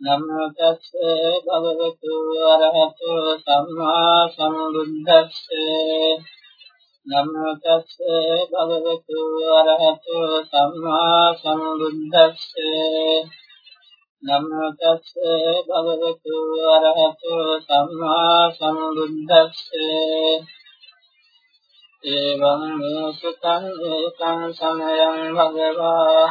නමෝ තස්සේ භගවතු අරහතෝ සම්මා සම්බුද්දස්සේ නමෝ තස්සේ භගවතු අරහතෝ සම්මා සම්බුද්දස්සේ නමෝ තස්සේ භගවතු අරහතෝ සම්මා සම්බුද්දස්සේ එවං මේසුතං ඒකං සමයං භගවා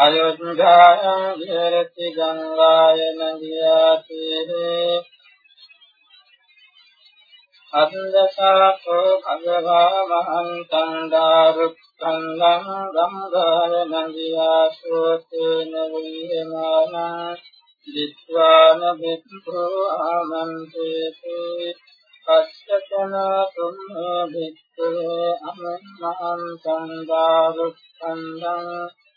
අයොද්ධායං විහෙරති ගංගාය නදියාතේ අද්දසාකෝ භගවා මහන්තං දාරුක්ඛන්දං ගංගාය නදියාසෝතේන විහෙමානං දිත්වාන වික්ඛු ආමන්තේති පස්සතන තුම්මේ වික්ඛේ අමන්නං සංදාරුක්ඛන්දං ගංගාව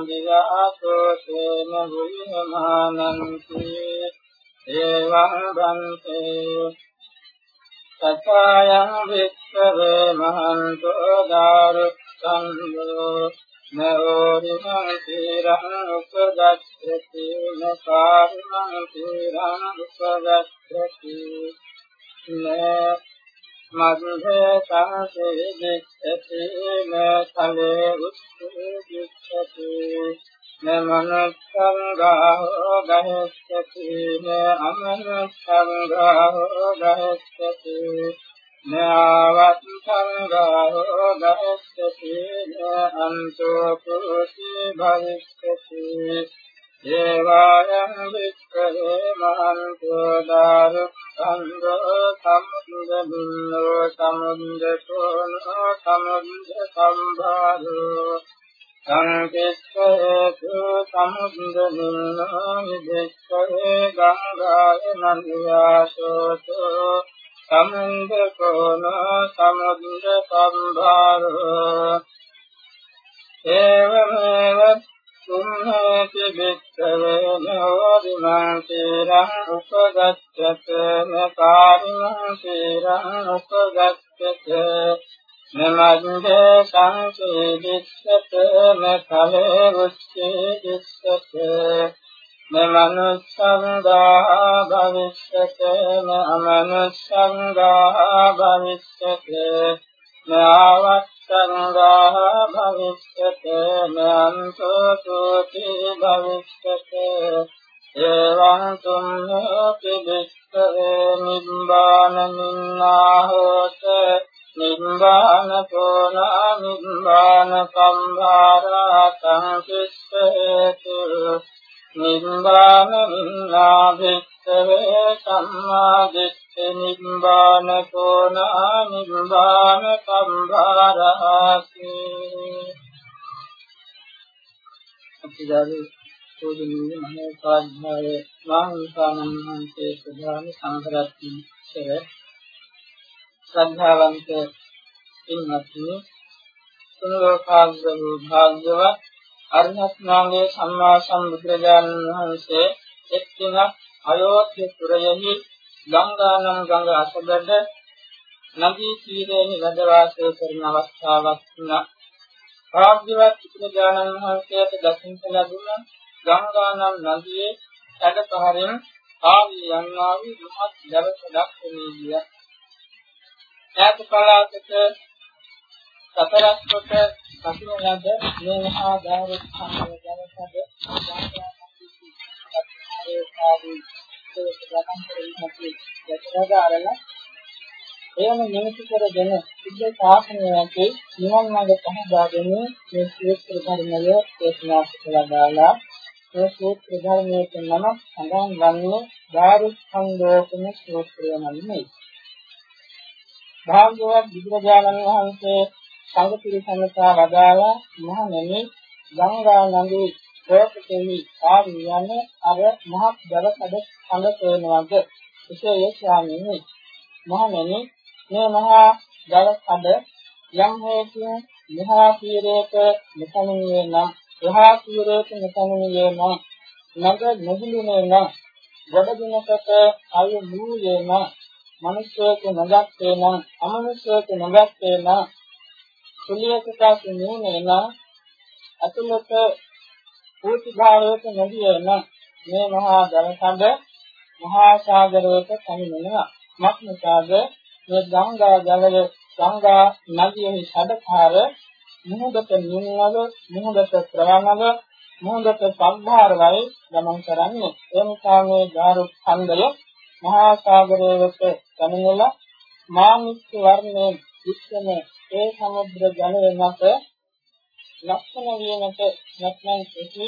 නදියාසෝ තේන විහමානන්ති එවං බන්තේ සචායං වික්ඛවේ මහන්තෝ දාරුක්ඛන්தோ නෝරිමං තීරං උපදස්සති නකාරිමං තීරං උපදස්සති නේ මග්ගේ සංසේදිස්සති නතලේ උස්සේදිස්සති නමනස්සංගාහෝ ගහස්සති නමනස්සංගාහෝ ගහස්සති නාවත්සංගාහෝ ගහස්සති අන්තෝ කුති භවිස්සති දේවායං වික්ඛවේ මහන්තෝ දාරුක්ඛන්தோ සම්මුදමින්නෝ සමුද්දකෝනෝ සමුද්ද සම්භාරෝ සංකේතේතු සමුද්දමින්නෝ විදෙක්ඛවේ ගංගාය නන්දියාසෝතෝ සමුද්දකෝනෝ සමුද්ද සම්භාරෝ ඒවමේව සුන්නති බික්ඛවේ නෝරිමං සීරං උපගච්ඡත නකාරිමං සීරං උපගච්ඡත නමද්දේ සංසීදිස්සත නකලේ උච්චේදිස්සත නමනුස්සංගා භවිස්සත නමනුස්සංගා භවිස්සත නාවත් සංඝා භවිස්සත නන්තෝ සෝති භවිස්සත. එවං තුම්හෝති වික්ඛවේ නිබ්බාන මින්නාහෝත නිබ්බාන තෝනා නිබ්බාන සම්භාරා සංකිස්සේතු නිබ්බාන මින්නා වික්ඛවේ සම්මාදිට නිබ්බාන කෝනා නිබ්බාන සම්භාරහති අපිදාගේ පොදුනේ මහේ පාඥාවේ මාංකානන්තේ ප්‍රධාන සංඝරත්න සර ශ්‍රද්ධාවන්ත ඉන්නත්නි සුනෝකාග්‍රව භාග්‍යවත් අරහත් නාමයේ සම්මා සම්බුදුරජාණන් වහන්සේ එක් දිනක් අයෝධ්‍ය පුරයෙහි ගංගානම් ගඟ අසබඩ නදී තීරයේ නිවද වාසය කරන අවස්ථාවක් වුණා. භාග්‍යවත් බුදුරජාණන් වහන්සේට දකින්න ලැබුණ ගංගානම් නදියේ සැඩපහරින් ආවි යන්නා වූ මහත් දවස දක්වන්නේ ගිය. ඈත පළාතක සතරස් කොට කසින ලද මේ මහා ධාරක සම්මත දවසද ගංගානම් ඒ සාදී ගතන් කරන්නේ යතරදාරල එයම නිමිති කරගෙන සිද්ධ ශාසනයකේ නිවන් මාර්ග පහදාගෙන මේ සූත්‍ර ධර්මය දේශනා කළා දාලා මේ සූත්‍ර ධර්මයේ නම සඳහන් වන්නේ ධාරුස්කන්ධෝපන සූත්‍රය නමයි. භාග්‍යවත් බුදුරජාණන් වහන්සේ සංඝ පිරිසමතා වදාලා මහණෙනි ගංගා නදී ප්‍රෝපතේහි ආවියන්නේ අර මහත් දවසද සඳ තේනවද එසේ ස්වාමීනි මහණෙනි මේ මහා දවසද යම් හේතුන් මහා පීරේක මෙතනියේ නම් එහා පීරේක මෙතනියේ නම් නග නොබුලුනේ නම් ගොඩදිනකට ආයු මූලේ නම් මිනිස්සෙක නොගත්තේ නම් අමනුෂ්‍යක නොගත්තේ නම් සුලියකට නුනේ නම් අතුලත පූති භාවයට නොදිය නම් මේ මහා ජලකඳ මහා සාගරයට පැමිණෙනවා. මක්නිසාද මේ ගංගා ජලය ගංගා නදියෙහි සැඩකාර මුහුදට නින්නව මුහුදට ප්‍රවණව මුහුදට සම්භාරවයි ගමන් කරන්නේ. ඒ නිසා මේ ජාරු ඛණ්ඩය මහා සාගරයේ වෙත පැමිණලා මානික් වර්ණයේ විශ්වන ඒ සමුද්‍ර ජලය මත ලක්ෂණ වීමට නැත්නම් එහි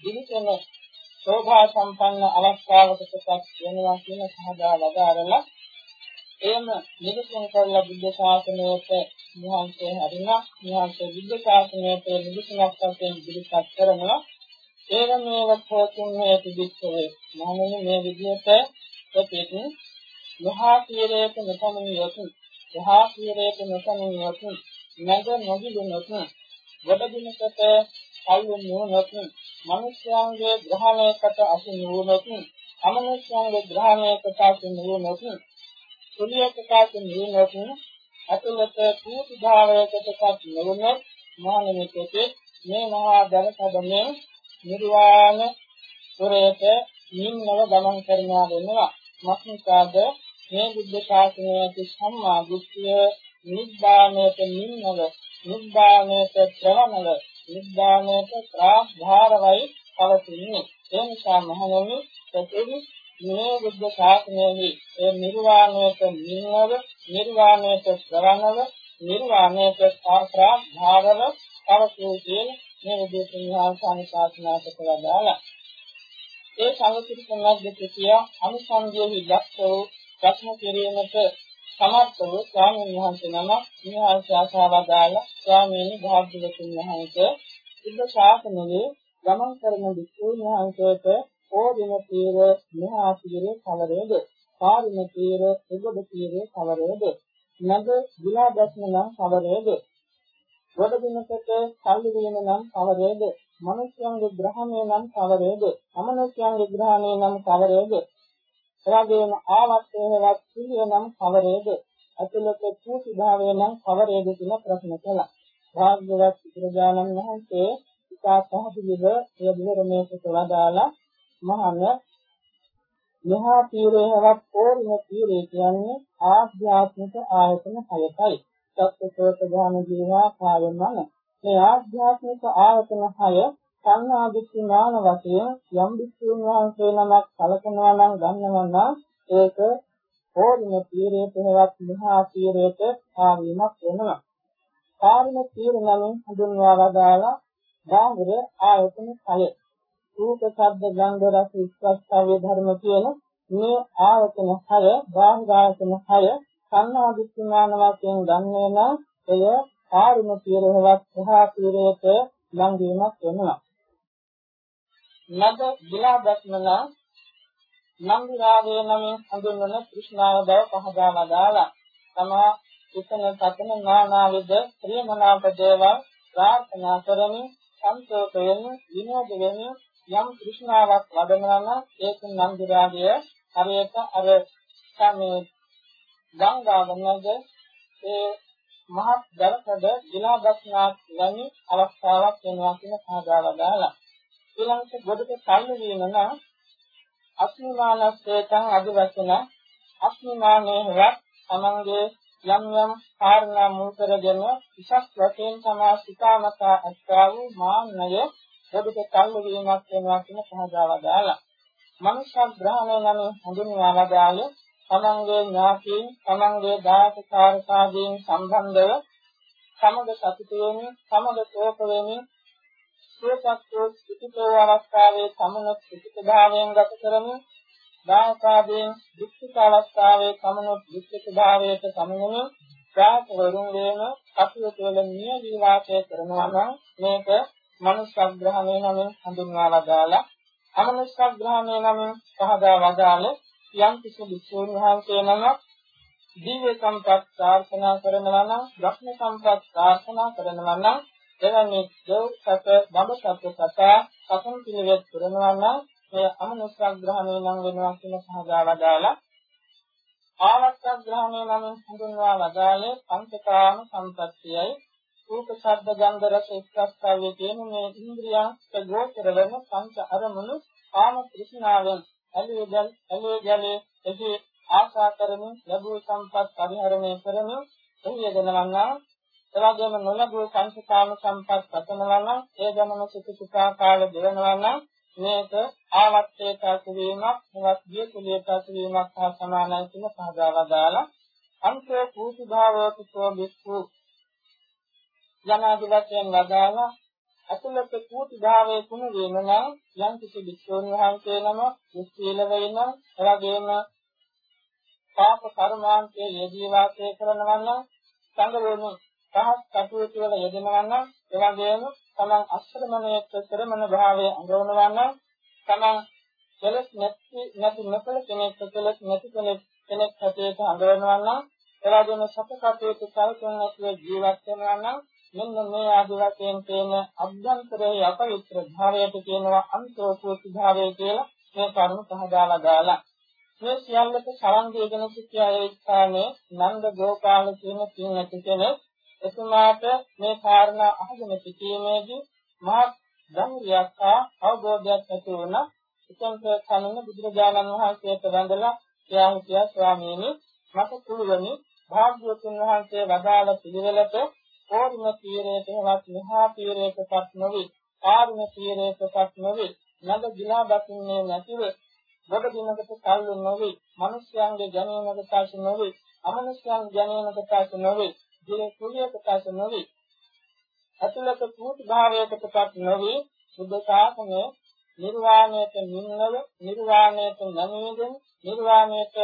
දිවිසන ශෝභා සම්පන්න අවස්ථාවකටපත් වෙනවා කියන සහදා වදාරලා එයම නිරුපන් කරලා බුද්ධ ශාසනයට මහන්සිය හරිනා මහන්සිය බුද්ධ ශාසනයට නිරුපණක් වශයෙන් ඉදිරිපත් කරනවා. ඒවමේව ප්‍රෝතුන් හේතු දික්කවේ මහණෙනි මේ විදිහට ප්‍රතිපින් මහා තීරයට නොසමිනියොත් මහා තීරයට නොසමිනියොත් නැග නොගිලුනොත් ගොඩබිමකට කල්ලු නුනොත් මිනිස්යාගේ ග්‍රහණයකට අසු නුනොත් අමනුෂ්‍යයන්ගේ ග්‍රහණයකට අසු නුනොත් සුලියකට අසු නුනොත් අතුලත කීති භාවයකටපත් නුනොත් මානමිකයේ මේ මහා ධනකඩමේ නිර්වාණ පුරයට නින්නව ගමන් කරනවා වෙනවා. මක්නිකාද මේ බුද්ධ ශාසනයේ සම්මා දෘෂ්ටිය නිබ්බාණයට නින්නව නිබ්බාණයට ප්‍රවණව නිබ්බාණයට ප්‍රාභාරවයි පවතින්නේ. ඒ නිසා මහණෙනි ප්‍රතිවි මේ බුද්ධ ශාසනයේ ඒ නිර්වාණයට නින්නව නිර්වාණයට ප්‍රවණව නිර්වාණයට ප්‍රාභාරව පවතින කියන මේ විදිහට විහාරසාන ශාසනාවට වදාලා ඒ සංගතික මැද්දේ කිය අනුසංගයේ දක්ෂෝ ප්‍රශ්න කිරීමට සමර්ථ වූ ස්වාමීන් වහන්සේ නම විහාරසාන ආශාවදාලා ස්වාමීන් භාග්‍යවතුන් වහන්සේ බුද්ධ ශාසනයේ ගමන් කරන විසුණු වහන්සේට ඕදින තීර මෙහා තීරේ කවරේද? පාරින තීර එගොඩ තීරේ කවරේද? නද විලා දැක්ම නම් කවරේද? ගොඩ දිනකට කල්ලි වීම නම් කවරේද? මනුෂ්‍යයන්ගේ ග්‍රහණය නම් කවරේද? අමනුෂ්‍යයන්ගේ ග්‍රහණය නම් කවරේද? එවැගේම ආවත්තේවත් සිහිය නම් කවරේද අතුලක චූතිභාවය නම් කවරේද කියලා ප්‍රශ්න කළා භාග්‍යවත් බුදුරජාණන් වහන්සේ ඉතා පැහැදිලිව එය විවරණයකට වදාලා මහාන මහා තීරේවත් ඕරින තීරේ කියන්නේ ආධ්‍යාත්මික ආයතන හයයි. සත්‍යසෝත ගාන ජීවා කායමන. මේ ආධ්‍යාත්මික ආයතන හය සංනාදිත්‍ය ඥාන වශයෙන් යම් විසුණු වහන්සේ නමක් කලකනවා නම් ගන්නවා නම් ඒක ඕරින තීරේ තේවත් මහා තීරේට ආවීමක් වෙනවා. කාර්ම තීර නමින් හඳුන්වා වදාලා බාහිර ආයතන හය. රූප, ශබ්ද, ගන්ධ, රස, ස්පර්ශ, ධර්ම කියන මේ ආයතන හය, බාහිර ආයතන හය සංනාදිත්‍යමාන වශයෙන් ගන්නේ නම් එය කාර්ම තීරවත් සහ තීරයට ලංවීමක් වෙනවා. නද විලා දක්මන නම් විරාගය නමින් හඳුන්වන කෘෂ්ණාව බව පහදා වදාලා තමා උතන තතන නානාවිද ප්‍රියමනාප දේවල් ප්‍රාර්ථනා කරමින් සන්තෝෂ වෙන විනෝද වෙන යම් කෘෂ්ණාවක් වඩනවා නම් ඒක නම් විරාගය හරියට අර සමේ ගංගාවනද ඒ මහත් දරකඩ දිලා දක්නාක් වැනි අවස්ථාවක් වෙනවා කියන සාදාලා දාලා ඊළඟට ගොඩට සල්ලි වීම නම් අස්මිමානස්සේතං අදිවචන අස්මිමානේවත් තමන්ගේ යම් යම් කාරණා මුල් කරගෙන විශක් වශයෙන් තමා සිතාමතා අත්තා වූ මාන්නය ගොඩට සල්ලි වීමක් වෙනවා කියන සහදාලා දාලා. මනුෂ්‍ය ග්‍රහණය නම් හඳුන්වා වදාළේ තමන්ගේ ඥාතීන් තමන්ගේ දායකකාරකාදීන් සම්බන්ධව සමග සතුට වෙමින් සමග ශෝක වෙමින් සුවපත්ව සිටිතෝ අවස්ථාවේ සමනොත් සිටිතභාවයෙන් ගත කරමින් දායකාදීන් දුක්ඛිත අවස්ථාවේ සමනොත් දුක්ඛිත භාවයට සමනමින් ප්‍රාත වරුන් වේම කටයුතු වල නියදී වාසය කරනවා නම් මේක මනුෂ්‍යග්‍රහණය නමින් හඳුන්වා වදාලා අමනුෂ්‍යග්‍රහණය නමින් පහදා වදාළේ යම් කිසි විසුණු වහන්සේ නමක් දිව්‍ය සම්පත් ප්‍රාර්ථනා කරනවා නම් ධර්ම සම්පත් ප්‍රාර්ථනා කරනවා නම් එවැනි දෙව් සත බඹ සත සතා සතන් පිළිවෙත් කරනවා නම් මේ අමනුෂ්‍යග්‍රහණය නම් වෙනවා කියන සහදාවදාලා ආවස්සග්‍රහණය නම් හඳුන්වා වදාළේ පංචකාම සම්පත්තියයි. රූප ශබ්ද ගන්ධ රස ස්පර්ශය කියන මේ ඉන්ද්‍රියන් ප්‍රගෝචර වෙන පංච අරමුණු කාම තෘෂ්ණාවෙන් ඇලී ගල් ඇලී ගලේ එහි ආශා කරමින් ලැබූ සම්පත් පරිහරණය කරමින් එහි යෙදෙනවා නම් එවැගේම නොලැබූ සංස්කාම සම්පත් පතනවා නම් ඒ ගමන සුඛ සුඛාකාර දෙවනවා නම් මේක ආවත්තේට අසුවීමක් මොවත් දිය කුලියට අසුවීමක් හා සමානයි කියන සහදාවා දාලා අන්තේ කූති භාවෝතිකෝ බික්ඛු යනාදි වශයෙන් වදාලා අතුලත කූති භාවයේ කුණු වීම නම් යම් කිසි භික්ෂුන් වහන්සේ නම නිස්සීල වෙන එවැගේම පාප කර්මාන්තයේ යෙදී වාසය කරනවා නම් සංගරෝණු පහත් කටයුතු වල යෙදෙනවා නම් එවැගේම තමන් අශ්‍රමණයේ ශ්‍රමණ භාවයේ අඟවනවා නම් තමන් කෙලස් නැති නැති නොකල කෙනෙක් කෙලස් නැති කෙනෙක් කෙනෙක් හැටියට අඟවනවා නම් එවැගේම සත කටයුතු කරගෙන නැතිව ජීවත් වෙනවා නම් මෙන්න මේ ආදි වශයෙන් තේන අභ්‍යන්තරයේ අපවිත්‍ර භාවයට කියනවා අන්තෝපෝති භාවය කියලා මේ කරුණු පහදාලා දාලා. මේ සියල්ලට සරන් දීගෙන සිටියා ස්ථානයේ නන්ද ගෝපාල කියන පින් ඇති කෙනෙක් එතුමාට මේ කාරණා අහගෙන සිටීමේදී මහත් ධෛර්යයක් හා අවබෝධයක් ඇති වුණා. ඉතින් කලින් බුදුරජාණන් වහන්සේට වැඳලා කියා හිටියා ස්වාමීනි මට පුළුවනි භාග්‍යවතුන් වහන්සේ වදාළ පිළිවෙලට ඕර්ම තීරයට හෙවත් මහා තීරයකටත් නොවේ ආර්ම තීරයකටත් නොවේ නද ගිලා දකින්නේ නැතිව ගොඩ දිනකට කල්ු නොවේ මිනිස්යන්ගේ ජනනකට පාස නොවේ අමනුෂ්‍යයන් ජනනකට පාස නොවේ දින කුලියකටත් නොවේ අතුලක කූටි භාවයකටත් නොවේ සුද්ධ ශාසනය නිර්වාණයට නින්නව නිර්වාණයට නැමෙදෙන නිර්වාණයට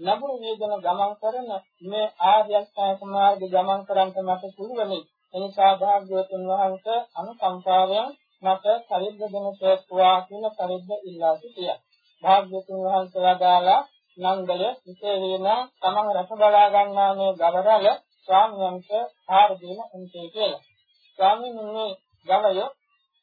නබුරු වේදන ගමන් කරන මේ ආර්ය අෂ්ටාංග මාර්ග ගමන් කරන්ට මට පුළුවනි. එනිසා භාග්‍යවතුන් වහන්සේ අනුකම්පාවෙන් මට පරිද්ද දෙන සේක්වා කියන පරිද්ද ඉල්ලා සිටියා. භාග්‍යවතුන් වහන්සේ වදාලා නන්දය විශේෂයෙන් තමන් රස බලා ගන්නා මේ ගවරල ස්වාමීන්ට ආහාර දෙන උන්ටේ කියලා. ස්වාමීන් මේ ගවය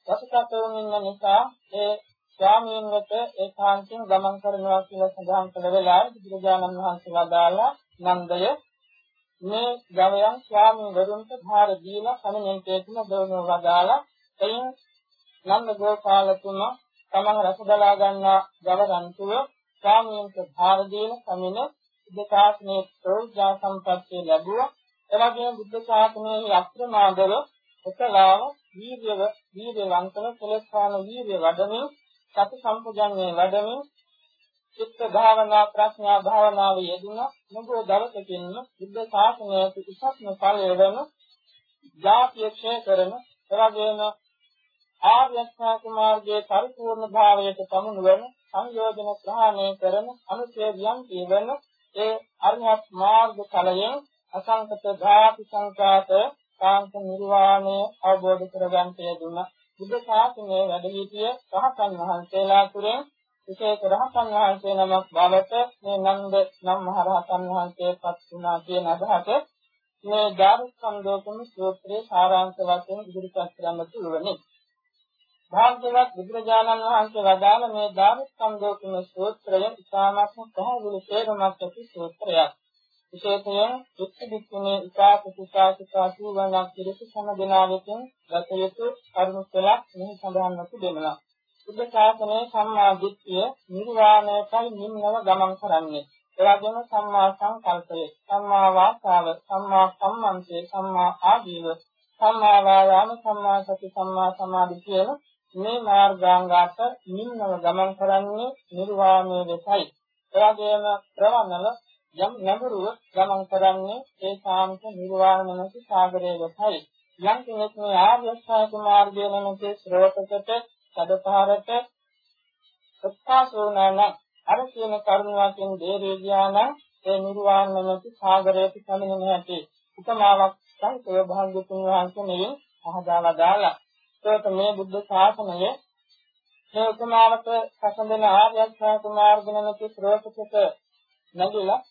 රසකටවමින් ඉන්න නිසා ඒ ස්වාමීන් වෙත ඒකාන්තයෙන් ගමන් කරනවා කියලා සඳහන් කළ වෙලාවේ බුදුරජාණන් වහන්සේ වදාලා නන්දය මේ ගවයන් ස්වාමීන් වරුන්ට භාර දීලා සමනෙන්කේ තුන දවන වදාලා එයින් නන්ද ගෝපාලතුම තමන් රස බලා ගන්නා ගවයන්තුව ස්වාමීන්ට භාර දීලා සමින දෙකාස්නේ ප්‍රෝජා සම්පත්තිය ලැබුවා එවැගේම බුද්ධ ශාසනයේ අත්‍රමාදව එකලාව වීර්යව වීර්යවන්තව කෙලස්පාන වීර්ය වඩමින් සති සම්පජන්යේ වඩමින් චිත්ත භාවනා ප්‍රඥා භාවනාව යෙදුන මොකෝ දවසකින්ම බුද්ධ ශාසනයේ උසස්ම ඵලය වෙන ජාතිය ක්ෂය කරන එවැගේම ආර්ය අෂ්ටාංග මාර්ගයේ පරිපූර්ණ භාවයට පමුණුවන සංයෝජන ප්‍රහාණය කරන අනුශේධයන් කියවන ඒ අරිහත් මාර්ග ඵලයෙන් අසංකත ධාතු සංකාත කාන්ත නිර්වාණය අවබෝධ කරගන්න යෙදුණා. බුද්ධ ශාසනයේ වැඩ සිටිය රහතන් වහන්සේලා තුරෙන් විශේෂ රහතන් වහන්සේ නමක් බවට මේ නන්ද නම් මහ රහතන් වහන්සේපත් වුණා කියන අදහස මේ ධාරුස්කන්ධෝපම සූත්‍රයේ සාරාංශ වශයෙන් ඉදිරිපත් කරන්න පුළුවනි. භාග්‍යවත් බුදුරජාණන් වහන්සේ වදාළ මේ ධාරුස්කන්ධෝපම සූත්‍රය ඉතාමත්ම පැහැදිලි තේරුමක් ඇති සූත්‍රයක්. විශේෂයෙන් දුක්ඛ දුක්ඛනේ ඉකාක සුඛාසිකා සූවණක් පිළිස සමදනා වෙතින් ගත යුතු කරුණු පෙළක් මෙහි සඳහන්ව තිබෙනවා. බුද්ධ ශාසනයේ සම්මා දිට්ඨිය නිර්වාණයටයි නිම්නව ගමන් කරන්නේ. එවැගේම සම්මා සංකල්පය, සම්මා වාචාව, සම්මා සම්මන්තය, සම්මා ආජීව, සම්මා වායාම, සම්මා සති, සම්මා සමාධි කියන මේ මාර්ගාංගات නිම්නව ගමන් කරන්නේ නිර්වාණය වෙතයි. එවැගේම ප්‍රවණල යම් නැඹුරුව ගමන් කරන්නේ ඒ සාන්ත නිර්වාණ නැති සාගරයේ වෙතයි. යම් කෙනෙක් මේ ආර්ය අෂ්ටාංග මාර්ගය නැමැති ශ්‍රෝතකට සදපාරට උත්සාහෝනන අර කියන කරුණාවෙන් දේරේ ඥාන ඒ නිර්වාණ නැමැති සාගරයට සමිනෙන හැටි උපමාවක් සංකේය භාග්‍යතුන් වහන්සේ මෙයින් පහදාලා දාලා ඒකට මේ බුද්ධ ශාසනය මේ උපමාවට සසඳන ආර්ය අෂ්ටාංග මාර්ග නැමැති ශ්‍රෝතකට නැගිලා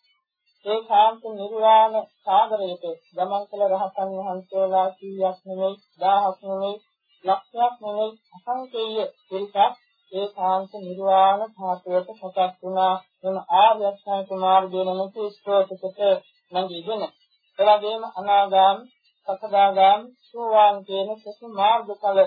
ඒ ශාන්ත නිර්වාණ සාගරයට ගමන් කළ රහතන් වහන්සේලා කීයක් නෙමෙයි 1000ක් නෙමෙයි ලක්ෂයක් නෙමෙයි අසංකේය පිරිසක් ඒ ශාන්ත නිර්වාණ ධාතුවට සකස් වුණා. වෙන ආර්ය අෂ්ටාංග මාර්ගයේ නැමැති ස්තෝතකට නැගීගෙන. එවැගේම අනාගාම සකදාගාම සෝවාන් කියන සසු මාර්ගඵල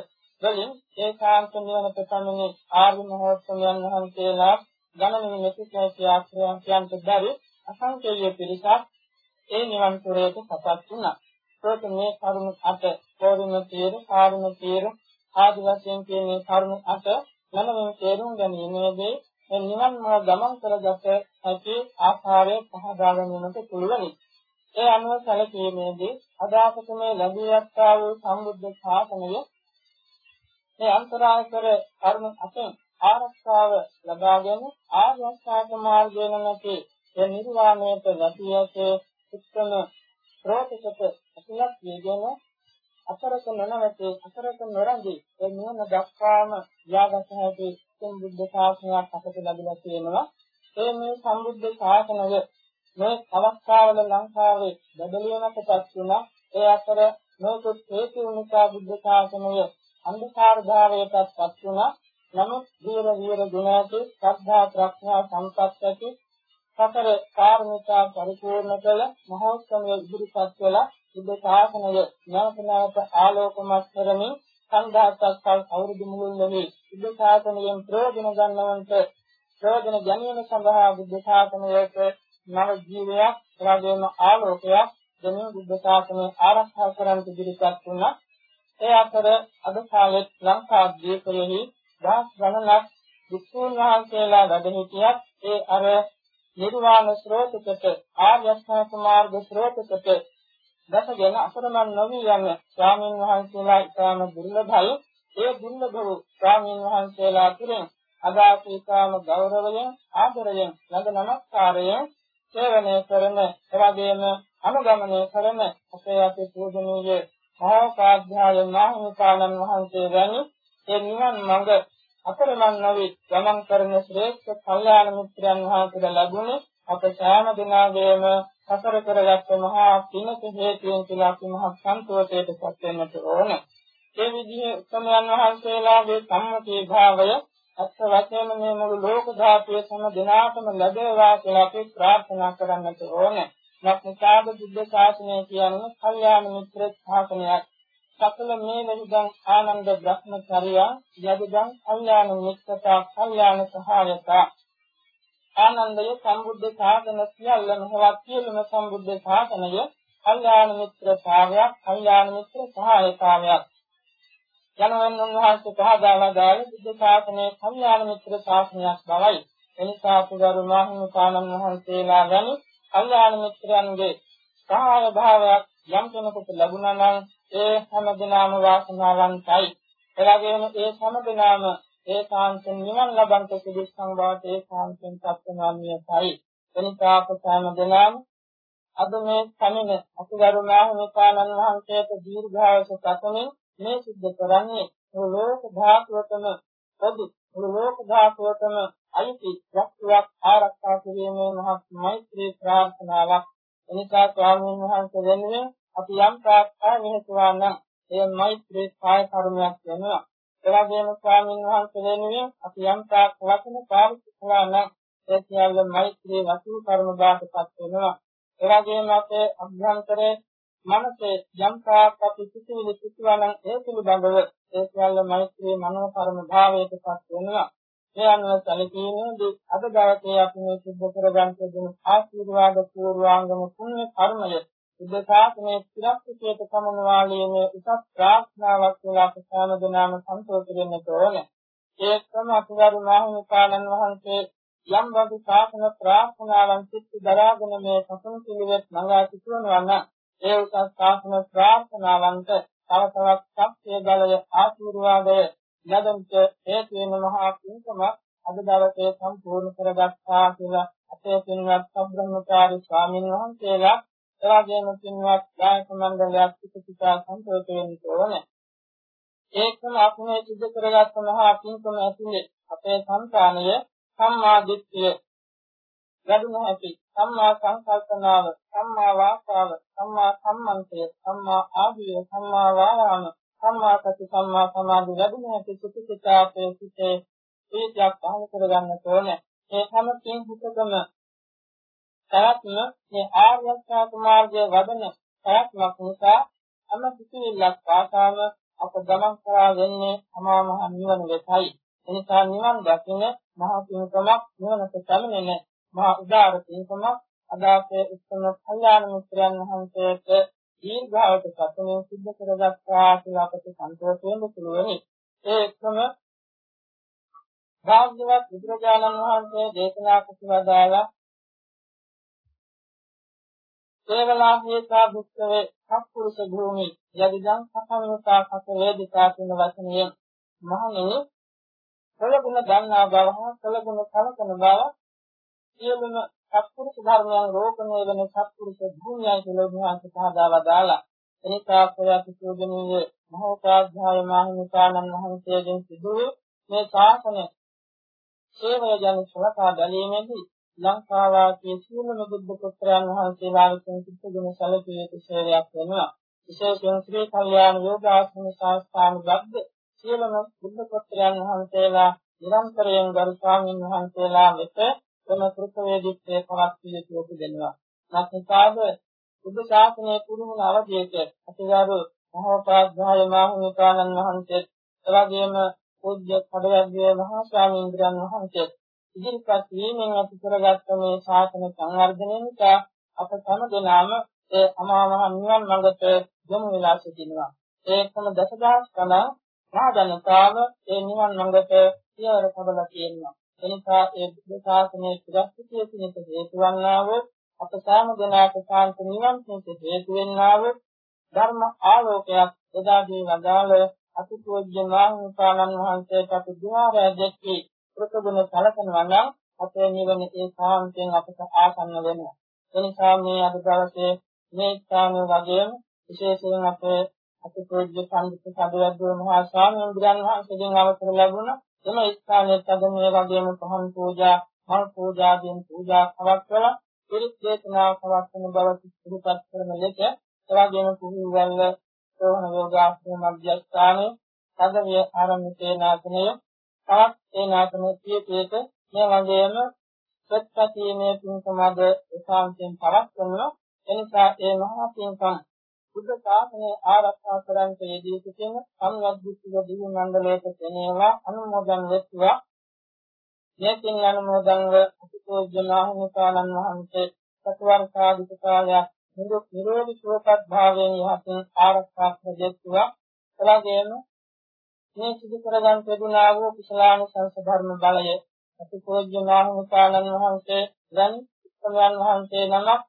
වලින් ඒකාන්ත නිවන ප්‍රසන්නනේ ආර්ය මහෝත්තමයන් වහන්සේලා ගණනෙ මෙතිකේ ආශ්‍රයයන් කියන්ට බැරි අසංකේය පිරිසක් ඒ නිවන් පුරයට සපත් වුණා. ඒක මේ කරුණ අට කෝරුණ තීර, කාරුණ තීර ආදි වශයෙන් කියන මේ කරුණ අට මනමින් තේරුම් ගැනීමේදී මේ නිවන් මාර්ග ගමන් කරගත හැකි ආකාරය පහදා ගැනීමට පුළුවනි. ඒ අනුව සැලකීමේදී අදාපත මේ ලැබී යත්තා වූ සම්බුද්ධ ශාසනය මේ අන්තරාය කර කරුණ අතෙන් ආරක්ෂාව ලබාගෙන ආර්ය අෂ්ටාංග මාර්ගයෙන් නැති ඒ නිර්වාණයට ගැටියසේ උත්තම ප්‍රෝතිකට අතුලක් වේගෙන අතරක නොනවති අතරක නොරඳි ඒ නිවන දක්වාම යාගත හැකි සම්බුද්ධ ශාසනයක් අපට ලැබිලා තියෙනවා. ඒ මේ සම්බුද්ධ ශාසනය මේ අවස්ථාවල ලංකාවේ බබලියනකටත් වුණා. ඒ අතර නොයෙකුත් හේතු නිසා බුද්ධ ශාසනය අන්ධකාර භාවයටත් පත් වුණා. නමුත් දීර වීර ගුණාති ශ්‍රද්ධා ප්‍රඥා සම්පත් ඇති සතර කාර්මිකා පරිපූර්ණ කළ මහෝත්සවය ඉදිරිපත් කළ බුද්ධ ශාසනය නැවත නැවත ආලෝකමත් කරමින් සංඝාතක් අවුරුදු මුළුල්ලේ බුද්ධ ශාසනයෙන් ප්‍රයෝජන ගන්නවන්ට ප්‍රයෝජන ගැනීම සඳහා බුද්ධ ශාසනයට නව ජීවයක් එවැගේම ආලෝකයක් දෙමින් බුද්ධ ශාසනය ආරක්ෂා කරන් ඉදිරිපත් වුණා. ඒ අතර අද කාලේ ලංකා දීපයෙහි දහස් ගණනක් විසුණු වහන්සේලා වැඩ සිටියත් ඒ අර නිර්වාණ ස්රෝතකට ආර්ය අෂ්ටාංග මාර්ග ස්රෝතකට දැසගෙන අසරමන් නොවි යන ස්වාමීන් වහන්සේලා ඉතාම දුර්ලභයි. ඒ දුර්ලභ වූ ස්වාමීන් වහන්සේලා තුළින් අදාපීතාම ගෞරවයෙන් ආදරයෙන් ළඟ නමස්කාරයෙන් සේවනය කරන එවැගේම අනුගමනය කරන අපේ අපේ පූජනීය මහෝපාධ්‍යාය මහින්කානන් වහන්සේ වැනි ඒ නිවන් මඟ අතරමං නොවි ගමන් කරන ශ්‍රේෂ්ඨ කල්යාණ මිත්‍රයන් වහන්සේලා ලැබුණේ අප සෑම දිනාගේම සසර කරගත් මහා පිනක හේතුන් කියලා අපි මහා සන්තෝෂයට පත් වෙන්නට ඕන. ඒ විදිහේ උත්තමයන් වහන්සේලාගේ සම්මතී භාවය අත්ත වශයෙන්ම මේ මුළු ලෝක ධාතුවේ සම දිනාටම ලැබේවා කියලා අපි ප්‍රාර්ථනා කරන්නට ඕනේ. නැත්නම් බුද්ධ ශාසනය කියන්නේ කල්යාණ මිත්‍ර ශාසනයක්. සකල මේ නිදන් ආනන්ද බ්‍රහ්මචර්යා යදිදන් කල්යාණ මිත්‍රතා කල්යාණ සහායතා ආනන්දය සම්බුද්ධ ශාසන සියල්ලම හවත් සියලුම සම්බුද්ධ ශාසනය කල්යාණ මිත්‍ර සාවයක් කල්යාණ මිත්‍ර සහායතාවයක් යනවන් උන්වහන්සේ පහදාලා දාල බුද්ධ ශාසනයේ කල්යාණ මිත්‍ර ශාසනයක් බවයි. එනිසා පුදරු මහින්කාණන් වහන්සේලා ගැන කල්යාණ මිත්‍රයන්ගේ සහාය භාවයක් යම් කෙනෙකුට ලැබුණා නම් ඒ හැමදෙනාම වාසනාවන්තයි. එලගෙම ඒ හැමදෙනාම ඒකාන්තයෙන් නිවන් ලබන්ට සුදුසුකම් බවට ඒකාන්තයෙන් සත්‍යනාමියයි. එනිසා අප හැමදෙනාම අද මේ සමින අසුගරු මහින්කාණන් වහන්සේට දීර්ඝායස සැකමින් මේ සිද්ධ කරන්නේ මුළු ලෝක ධාතුවටම පොදු මුළු ලෝක ධාතුවටම අයිති වස්තුවක් ආරක්ෂා කිරීමේ මහත් මෛත්‍රී ප්‍රාර්ථනාවක් එනිසා ස්වාමීන් වහන්සේ වෙනුවෙන් අපි යම් ප්‍රාර්ථනා මෙහෙතුවා නම් ඒ මෛත්‍රී කාය කර්මයක් වෙනවා එවැගේම ස්වාමීන් වහන්සේ වෙනුවෙන් අපි යම් ප්‍රාර්ථනා වචන පාවිච්චි කළා නම් ඒ සියල්ල මෛත්‍රී වචන කර්ම බාටපත් වෙනවා එවැගේම අපේ අභ්‍යන්තරයේ මනසේ යම් තාක් අපි සිටිවිලි සිටවන ඒ පිළිබඳව ඒ සියල්ල මෛත්‍රී මනෝ කර්ම භාවයට පත් වෙනවා. ඒ අනුව සැලකීමේදී අද දවසේ අපි මේ සිද්ධ කරගන්න දෙන ආශිර්වාද පූර්වාංගම පුණ්‍ය කර්මය බුද්ධ ශාසනයේ ත්‍රිත්‍යයට සමනවාලීමේ උසස් ප්‍රාර්ථනාවක් කියලා ප්‍රසාම දනාම සන්තෝෂ වෙන්න ඕනේ. ඒකම අතුරු මහින්කාණන් වහන්සේ යම් වගේ ශාසන ප්‍රාර්ථනාවන් සිත් දරාගෙන මේ සසුන් පිළිවෙත් නඟා සිටවනවා නම් ඒ උසස් ශාසන ප්‍රාර්ථනාවන්ට තව තවත් ශක්තිය බලය ආශිර්වාදය ලැබෙන්නට හේතු වෙන මහා කුංකම අද දවසේ සම්පූර්ණ කරගත්තා කියලා අපේ පින්වත් සම්බ්‍රහ්මචාරී ස්වාමීන් වහන්සේලා එවාගෙම පින්වත් ගායක මණ්ඩලයක් පිටිපිටා සම්පූර්ණ වෙන්න ඕනේ. ඒකම අපේ සිද්ධ කරගත් මහා කුංකම ඇතුලේ අපේ సంతානය සම්මා දිට්ඨිය ලැබුණ හැටි සම්මා සංකල්පනාව සම්මා වාචාව සම්මා සම්මන්තය සම්මා ආජීව සම්මා වායාම සම්මා සති සම්මා සමාධි ලැබුණ හැටි සුඛිතාපේ සිටේ ඒකක් පහල කරගන්න ඕනේ ඒ හැමකින් හිතකම තරත්ම මේ ආර්ය අෂ්ටාංග මාර්ගයේ වදන තරත්මක් නිසා හැම කිසිලක් ආසාව අප ගමන් කරා වෙන්නේ අමා මහ නිවන වෙතයි. එනිසා නිවන් දකින්න මහා පින්කමක් නිවනට පැමිණෙන මහා උදාර පින්කමක් අදාසේ උත්තම කල්යාණ මිත්‍රයන් වහන්සේට දීර්ඝායත සතුනේ සිද්ධ කරගත්තා කියලා අපට සන්තෝෂ වෙන්න පුළුවනි. ඒ එක්කම භාග්‍යවත් බුදුරජාණන් වහන්සේ දේශනා කුසලදාලා සේවලාහේතා බුක්කවේ සත්පුරුෂ භූමි යදිදං සකමිතා කස වේදිකා කියන වචනයෙන් මහණෙනි කළගුණ ගන්නා බව හා කළගුණ කලකන බව සියලුම සත්පුරුෂ ධර්මයන් රෝපණය වෙන සත්පුරුෂ භූමියයි කියලා උන්වහන්සේ පහදාලා දාලා එනිසා ප්‍රයත්න සූදනීය මහෝපාධ්‍යාය මහින්තානන් වහන්සේගෙන් සිදුවේ මේ ශාසනය සේවය යන සලකා බැලීමේදී ලංකා වාසී සියලුම බුද්ධ පුත්‍රයන් වහන්සේලා විසින් සිද්ධුන සැලකිය යුතු සේවයක් වෙනවා. විශේෂයෙන් ශ්‍රී කල්යාණ යෝගාසන සංස්ථාන බද්ද සියලුම බුද්ධ පුත්‍රයන් වහන්සේලා නිරන්තරයෙන් ගරු ස්වාමීන් වහන්සේලා වෙත එම කෘතවේදීත්වයේ පවත්විය යුතු දෙනවා. නැත්නම් බුද්ධ ශාසනයේ පුරුණ අවධියක අතිගරු මහෝපාධ්‍යාය මහින්තානන් වහන්සේ එවැගේම පූජ්‍ය කඩවැද්දේ මහා ස්වාමීන් වහන්සේ ඉදිරිපත් වීමෙන් අපි කරගත්ත මේ ශාසන සංවර්ධනය නිසා අප තම දෙනාම ඒ අමා මහ නිවන් මඟට යොමු වෙලා සිටිනවා. ඒකම දසදහස් ගණන් මහා ජනතාව ඒ නිවන් මඟට පියවර කබලා තියෙනවා. එනිසා ඒ බුද්ධ ශාසනයේ සුරක්ෂිතය පිණිස හේතු වන්නා වූ අප සෑම දෙනාට සාන්ත නිවන් පිණිස හේතු වෙන්නා වූ ධර්ම ආලෝකයක් එදාගේ වදාළ අතිපූජ්‍ය මහානුභාවයන් වහන්සේට අපි දුආරය දෙකී ප්‍රකබන සලකනවා නම් අපේ නිවන ඒකාන්තයෙන් අපට ආසන්න වෙනවා. එනිසා මේ අද දවසේ මේ ස්ථානය වගේම විශේෂයෙන් අපේ අතිපූජ්‍ය සම්පත සදවැද්දෝ මහා ස්වාමීන් වහන්සේගෙන් අවසර ලැබුණා. එම ස්ථානයේ අද මේ වගේම පහන් පූජා, මල් පූජාදීන් පූජා කවක්වලා පිරිත් දේශනා කවක්වන බව සිහිපත් කරන ලෙස එවැගේම කුහුවැල්ල සෝහන යෝගාශ්‍රම මධ්‍යස්ථානයේ සදවිය ආරම්භ නාතනයේ තවත් ඒ නාතනයේ පියපේක මේ වගේම සත්‍යීමේ පින්කමද ඒකාන්තයෙන් පවත් කරනවා. එනිසා ඒ මහා පින්කම් බුද්ධ ශාසනය ආරක්ෂා කරන්ට යෙදී සිටින සම්වද්දිස්සික දිව්‍ය මණ්ඩලයට තෙනේවා අනුමෝදන් වෙත්වා. මේකින් අනුමෝදන්ව අතිපූජ්‍ය මහණිකානන් වහන්සේ සතුවර්ෂාධික කාලයක් නිරෝධී සුවපත් භාවයෙන් යහතින් ආරක්ෂා කරගත්තා එලගේම මේ සිදු කරගන්න ලැබුණා වූ කුසලාන සංස ධර්ම බලය අතිපූජ්‍ය මහණිකානන් වහන්සේ දැන් උත්තමයන් වහන්සේ නමක්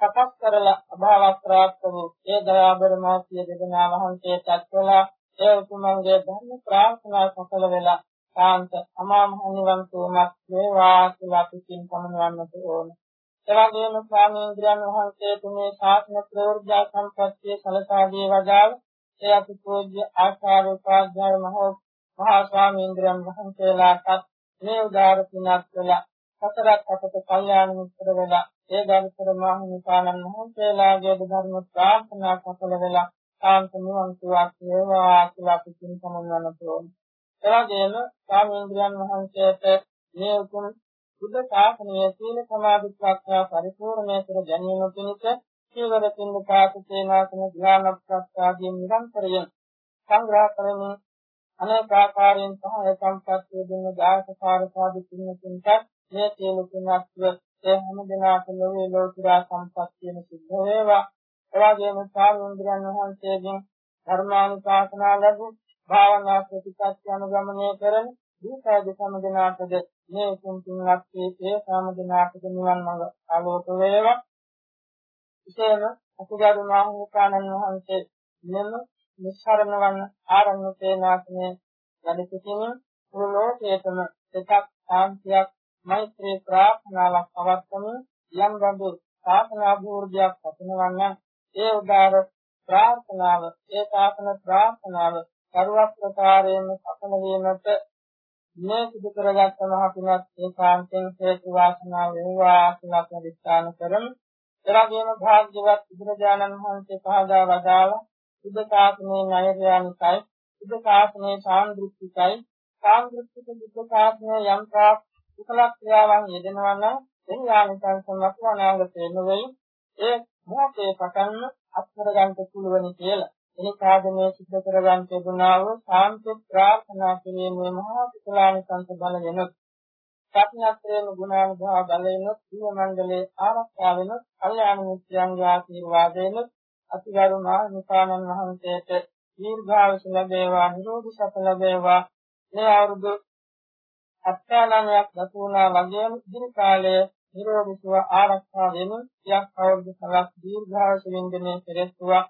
සකස් කරලා අභාවක් ප්‍රාප්ත වූ ඒ දයාබර මාසිය දෙදෙනා වහන්සේටත් කළා ඒ උතුමන්ගේ ධර්ම ප්‍රාර්ථනා සඵල වෙලා සාන්ත අමා මහ නිවන් සෝමත් වේවා කියලා අපි කින් සමනවන්නට ඕන. එවැගේම ස්වාමීන්ද්‍රයන් වහන්සේ තුමේ ශාසන ප්‍රවෘජා සම්පත්තිය සලසා දී වදාළ ඒ අපි පූජ්‍ය ආචාර්ය උපාධ්‍යාය මහා ස්වාමීන්ද්‍රයන් වහන්සේලාට මේ උදාර පිනක් කළා. සතරක් අපට කල්යාණ මිත්‍ර වෙලා ඒ ගරුතර මහින්පාණන් වහන්සේලාගේ ධර්ම ප්‍රාර්ථනා සඵල වෙලා සාන්ත නිවන් සුවක් වේවා කියලා අපි සිතමනවන තෝරන. එවැගේම ස්වාමීන්ද්‍රයන් වහන්සේට මේ උතුම් බුද්ධ ශාසනයේ සීල සමාධි ප්‍රඥා පරිපූර්ණය කර ගැනීම පිණිස සීවර පින්ද පාසේනාසන ඥාන ප්‍රත්‍යාදී නිරන්තරයෙන් සංග්‍රහ කරමින් අනේකාකාරයෙන් සහාය සම්පත් දෙන්න දායකකාර සාදු පින්නකින්ට මේ සියලු පින්වත්ව ඒ හැම දිනකට ලෝකේ ලෝතුරා සම්පත් කියන සිද්ධ වේවා. එවාගේම සාමුද්‍රයන් වහන්සේගෙන් ධර්මානුශාසනා ලැබු භාවනා ප්‍රතිපත්ති අනුගමනය කරන දීපද සම්දිනාටද මේ උතුම් පින්වත් ඒ සම්දිනාටද නිවන් මඟ ආලෝක වේවා. විශේෂ අසුගාරු මහණුකාණන් වහන්සේ මෙම නිස්සරණ වන ආරණ්‍ය සේනාසනේ වැඩ සිටින මුළු ලෝකයේම දෙකක් සාන්තියක් මෛත්‍රී ප්‍රාර්ථනාවක් පවත්වමින් යම් බඳු සාසනා භූර්ජයක් පතනවන්න ඒ උදාර ප්‍රාර්ථනාව ඒ සාසන ප්‍රාර්ථනාව කරුවක් ප්‍රකාරයෙන් සඵල වීමට මේ සිදු කරගත් මහ පිනත් ඒ කාන්තෙන් හේතු වාසනා වේවා කියලා ප්‍රතිස්ථාන කරමු. එවැගේම භාග්‍යවත් බුදුරජාණන් වහන්සේ පහදා වදාළ බුද්ධ ශාසනයේ ණයයන්සයි බුද්ධ ශාසනයේ සාන්දෘෂ්ටිකයි සාන්දෘෂ්ටික බුද්ධ ශාසනය යම් තාක් කුසල ක්‍රියාවන් යෙදෙනවා නම් එනියානිසංසමක් අනාගතේ නොවේ. ඒ මොහොතේ පටන්ම අත්කර ගන්න පුළුවන් කියලා. එනි කාදමේ සිද්ධ කරගන්න තිබුණා වූ සාන්ති ප්‍රාර්ථනා කිරීමේ මහා කුසලානිසංස බල වෙනොත් සත්‍යත්‍රේම ගුණානුභව බලයෙන්ොත් ජීව මණ්ඩලයේ ආරක්ෂා වෙනොත් කල්යාණ මිත්‍රයන්ගේ ආශිර්වාදයෙන් අතිගරු මහ නිපානන් වහන්සේට දීර්ඝායුෂ ලැබේවා නිරෝගී සැප ලැබේවා. මේ අවුරුදු අත්යාලනයක් ගත වුණා වගේම ඉදිරි කාලයේ නිරෝගී සුව ආරක්ෂා වෙනු සියක් අවුරුදු කලක් දීර්ඝායුෂ වින්දනයේ කෙරෙත්තුවා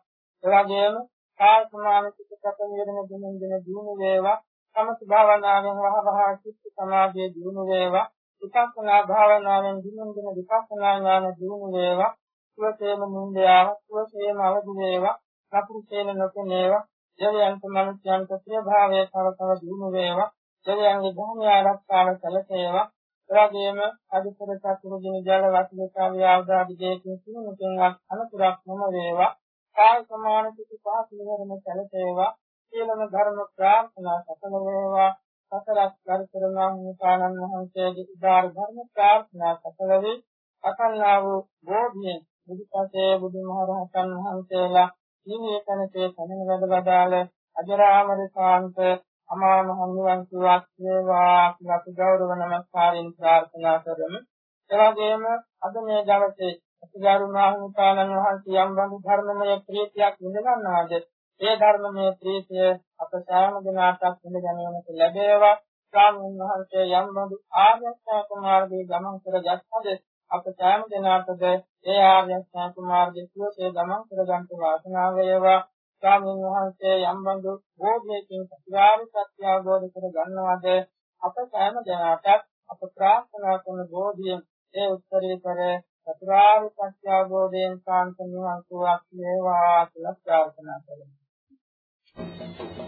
එවැගේම කාය සමානිතික සැප නිරණ දිනෙන් දින දිනු වේවා. සමථ භාවනාවෙන් වහවහ චිත්ත සමාධිය දිනු වේවා. විපස්සනා භාවනාවෙන් දිනෙන් දින විපස්සනා ඥාන දිනු වේවා. සුවසේම මුන්දයාව සුවසේම අවදි වේවා. කපුරුසේන නොකනේවා දෙවියන්ට මනුෂ්‍යයන්ට ප්‍රිය භාවය තව තව දිනු වේවා. දෙවියන්ගේ ධර්මය ආරක්ෂාව කළේවා එවැගේම අදිතර සතුරු දින ජල වස්තුකා ව්‍යාවදාදී දේකින් සිනුකින්වත් අනතුරක් නොම වේවා කාය සමාන සිට පහසු නිවරම සැලසේවා. සීලම ධර්ම ප්‍රාර්ථනා සකල වේවා සතරක් පරිතරණං නිපානන් වහන්සේගේ උදාර ධර්ම ප්‍රාර්ථනා සකල වේ අකල්ලා වූ බෝධියෙන් බුදුපසේ බුදුමහරහතන් වහන්සේලා නිමේතනසේ සමන වැඩ වදාළ අජරාමර සාන්ත අමා මහ නිවන් සුවක් වේවා කියලා අපි ගෞරව නමස්කාරයෙන් ප්‍රාර්ථනා කරමු. එවැගේම අද මේ දවසේ අතිගරුණාහිමිපාණන් වහන්සේ යම් බඳු ධර්මමය ප්‍රීතියක් විඳගන්නවාද ඒ ධර්මමය ප්‍රීතිය අප සෑම දිනකටත් විඳ ගැනීමට ලැබේවා. ස්වාමීන් වහන්සේ යම් බඳු ආර්යශ්‍රාවක මාර්ගයේ ගමන් කරගත්ද අප සෑම දිනකටද ඒ ආර්යශ්‍රාවක මාර්ගයේ සුවසේ ගමන් කරගන්න වාසනාව වේවා. ස්වාමීන් වහන්සේ යම් බඳු බෝධියකින් ප්‍රතිආරි සත්‍ය අවබෝධ කර ගන්නවද අප සෑම දෙනාටත් අප ප්‍රාර්ථනා කරන බෝධියෙන් ඒ උත්තරීතර චතුරාර්ය සත්‍ය අවබෝධයෙන් සාන්ත නිවන් සුවක් වේවා කියලා ප්‍රාර්ථනා කරමු. ちょっと!